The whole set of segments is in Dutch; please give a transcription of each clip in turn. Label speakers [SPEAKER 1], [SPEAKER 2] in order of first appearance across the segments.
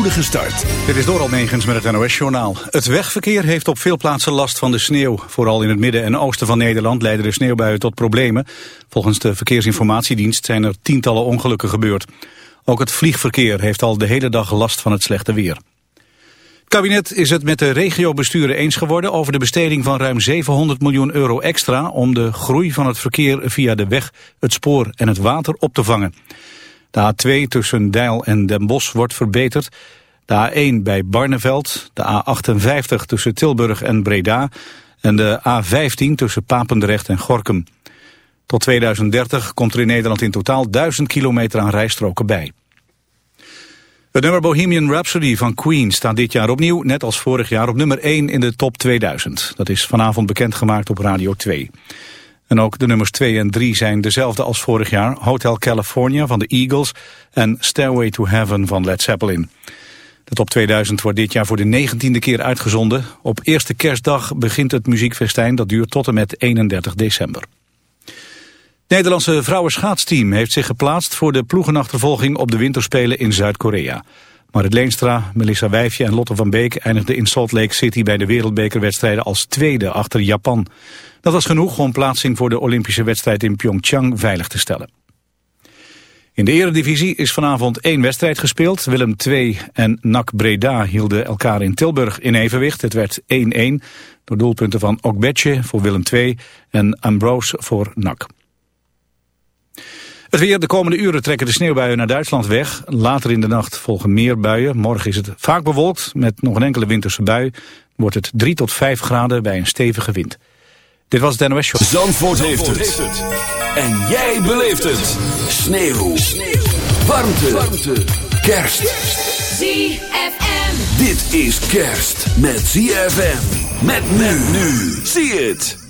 [SPEAKER 1] spoedige start.
[SPEAKER 2] Dit is door Almegens met het NOS-journaal. Het wegverkeer heeft op veel plaatsen last van de sneeuw. Vooral in het midden en oosten van Nederland leiden de sneeuwbuien tot problemen. Volgens de Verkeersinformatiedienst zijn er tientallen ongelukken gebeurd. Ook het vliegverkeer heeft al de hele dag last van het slechte weer. Het kabinet is het met de regiobesturen eens geworden over de besteding van ruim 700 miljoen euro extra om de groei van het verkeer via de weg, het spoor en het water op te vangen. De A2 tussen Deil en Den Bosch wordt verbeterd. De A1 bij Barneveld, de A58 tussen Tilburg en Breda en de A15 tussen Papendrecht en Gorkum. Tot 2030 komt er in Nederland in totaal 1000 kilometer aan rijstroken bij. Het nummer Bohemian Rhapsody van Queen staat dit jaar opnieuw, net als vorig jaar, op nummer 1 in de top 2000. Dat is vanavond bekendgemaakt op Radio 2. En ook de nummers 2 en 3 zijn dezelfde als vorig jaar. Hotel California van de Eagles en Stairway to Heaven van Led Zeppelin. De top 2000 wordt dit jaar voor de negentiende keer uitgezonden. Op eerste kerstdag begint het muziekfestijn. Dat duurt tot en met 31 december. Het Nederlandse vrouwenschaatsteam heeft zich geplaatst voor de ploegenachtervolging op de winterspelen in Zuid-Korea. Marit Leenstra, Melissa Wijfje en Lotte van Beek eindigden in Salt Lake City bij de wereldbekerwedstrijden als tweede achter Japan. Dat was genoeg om plaatsing voor de Olympische wedstrijd in Pyeongchang veilig te stellen. In de eredivisie is vanavond één wedstrijd gespeeld. Willem II en NAC Breda hielden elkaar in Tilburg in evenwicht. Het werd 1-1 door doelpunten van Okbetje voor Willem II en Ambrose voor NAC. Het weer, de komende uren trekken de sneeuwbuien naar Duitsland weg. Later in de nacht volgen meer buien. Morgen is het vaak bewolkt met nog een enkele winterse bui. Wordt het 3 tot 5 graden bij een stevige wind. Dit was het NOS Show.
[SPEAKER 1] Zandvoort, heeft, het. En jij beleeft het. Sneeuw. Sneeuw. Warmte. Warmte. Kerst.
[SPEAKER 3] ZFM.
[SPEAKER 1] Dit is kerst met ZFM. Met men nu. Zie het.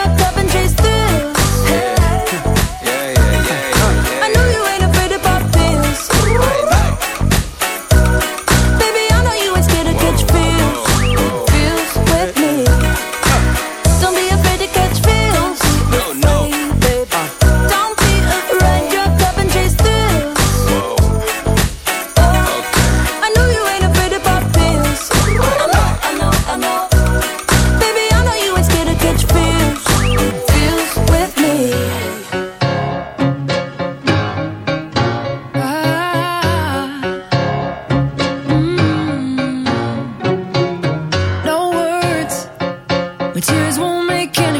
[SPEAKER 4] but tears won't make any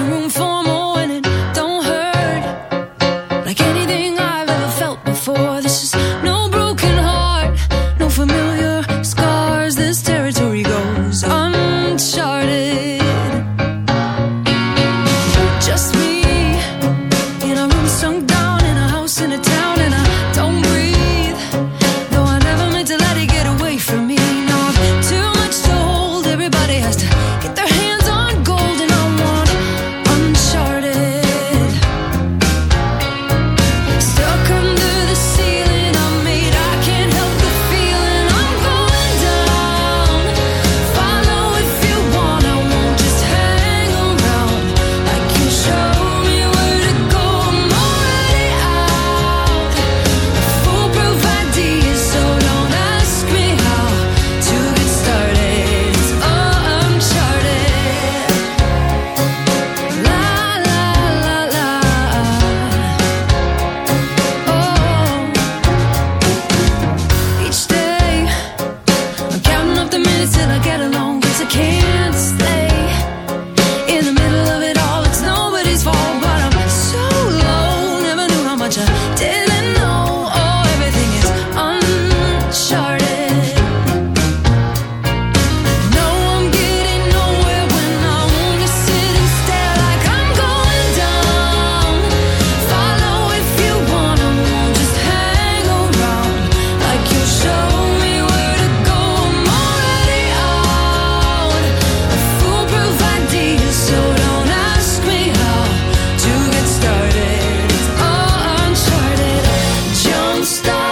[SPEAKER 4] stars.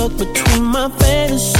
[SPEAKER 4] stuck between my fantasies.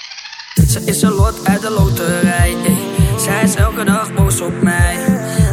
[SPEAKER 5] Ze is een lot uit de loterij. ey. Zij is elke dag boos op mij.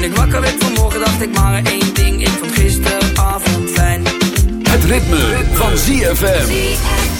[SPEAKER 5] Toen ik wakker werd vanmorgen, dacht ik maar één ding. Ik vond gisteravond fijn.
[SPEAKER 1] Het ritme, van ZFM. ZFM